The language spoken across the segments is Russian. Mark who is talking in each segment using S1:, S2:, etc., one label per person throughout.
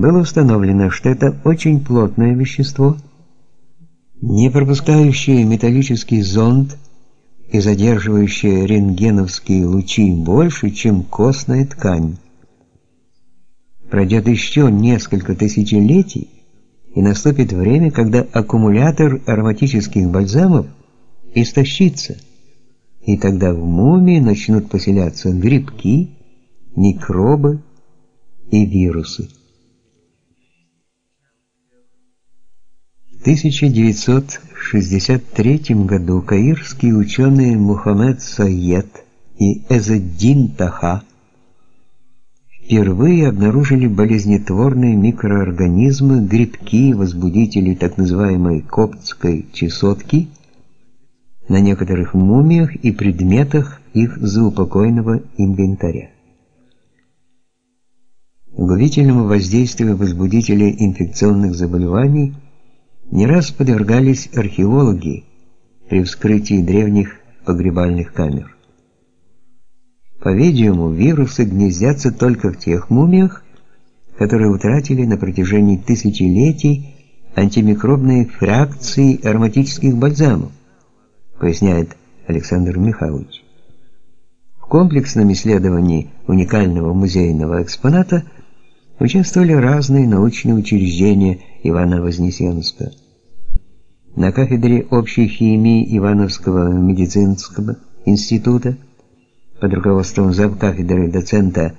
S1: было установлено, что это очень плотное вещество, не пропускающее металлический зонд и задерживающее рентгеновские лучи больше, чем костная ткань. Пройдет еще несколько тысячелетий, и наступит время, когда аккумулятор ароматических бальзамов истощится, и тогда в мумии начнут поселяться грибки, микробы и вирусы. 1963 году каирские ученые Мухаммед Сайед и Эзеддин Таха впервые обнаружили болезнетворные микроорганизмы, грибки, возбудители так называемой коптской чесотки на некоторых мумиях и предметах их заупокойного инвентаря. Губительному воздействию возбудителей инфекционных заболеваний не раз подвергались археологи при вскрытии древних погребальных камер. По-видимому, вирусы гнездятся только в тех мумиях, которые утратили на протяжении тысячелетий антимикробные фракции ароматических бальзамов, поясняет Александр Михайлович. В комплексном исследовании уникального музейного экспоната участвовали разные научные учреждения Ивана Вознесенского. На кафедре общей химии Ивановского медицинского института под руководством завкафедры доцента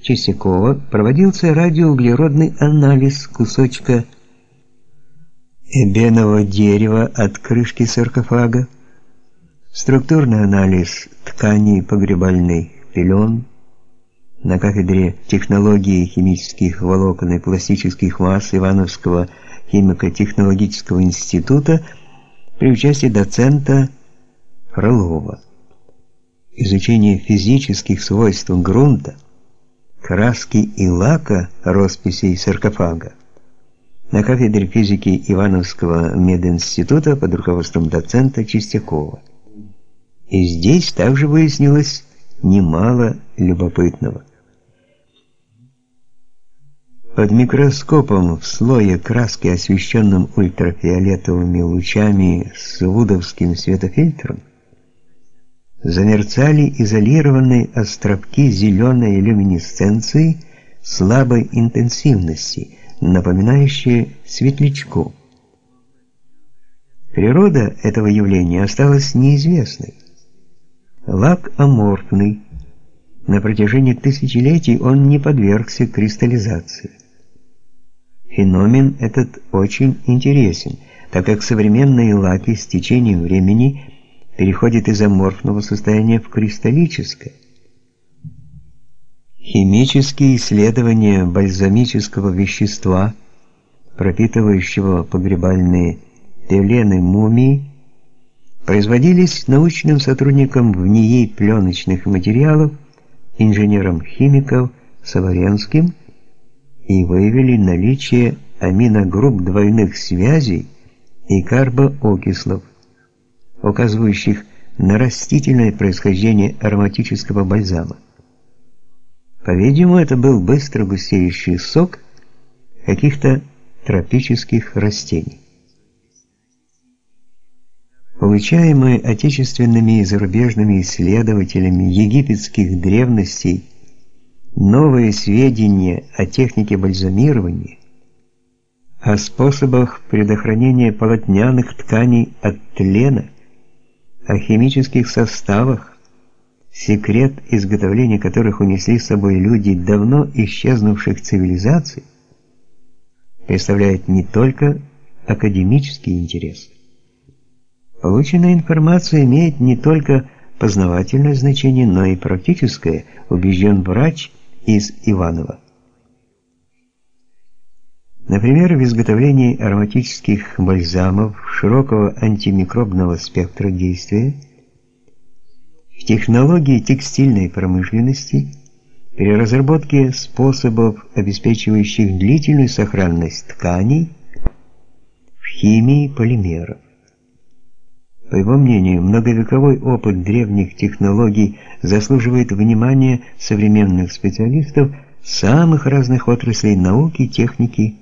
S1: Чистякова проводился радиоуглеродный анализ кусочка эбенового дерева от крышки саркофага, структурный анализ тканей погребальных пелен на кафедре технологии химических волокон и пластических масс Ивановского химико-технологического института при участии доцента Фролова изучение физических свойств грунта, краски и лака росписей саркофага на кафедре физики Ивановского мединститута под руководством доцента Чистякова. И здесь также выяснилось немало любопытного. Под микроскопом в слое краски, освещенном ультрафиолетовыми лучами с вудовским светофильтром, замерцали изолированные островки зеленой люминесценции слабой интенсивности, напоминающие светлячку. Природа этого явления осталась неизвестной. Лак аморфный. На протяжении тысячелетий он не подвергся кристаллизации. Феномен этот очень интересен, так как современные лаки с течением времени переходит из аморфного состояния в кристаллическое. Химические исследования бальзамического вещества, пропитывающего погребальные пелены мумии, производились научным сотрудником в НИИ пленочных материалов, инженером-химиком Саваренским и выявили наличие аминогрупп двойных связей и карбоокислов указывающих на растительное происхождение ароматического бальзама. По-видимому, это был быстро густеющий сок каких-то тропических растений. Получаемые отечественными и зарубежными исследователями египетских древностей новые сведения о технике бальзамирования, о способах предохранения полотняных тканей от тлена, о химических составах, секрет изготовления которых унесли с собой люди давно исчезнувших цивилизаций, представляет не только академический интерес. Полученная информация имеет не только познавательное значение, но и практическое, убежден врач из Иванова. Например, в изготовлении ароматических бальзамов широкого антимикробного спектра действия, в технологии текстильной промышленности, при разработке способов, обеспечивающих длительную сохранность тканей, в химии полимеров. По его мнению, многовековой опыт древних технологий заслуживает внимания современных специалистов самых разных отраслей науки, техники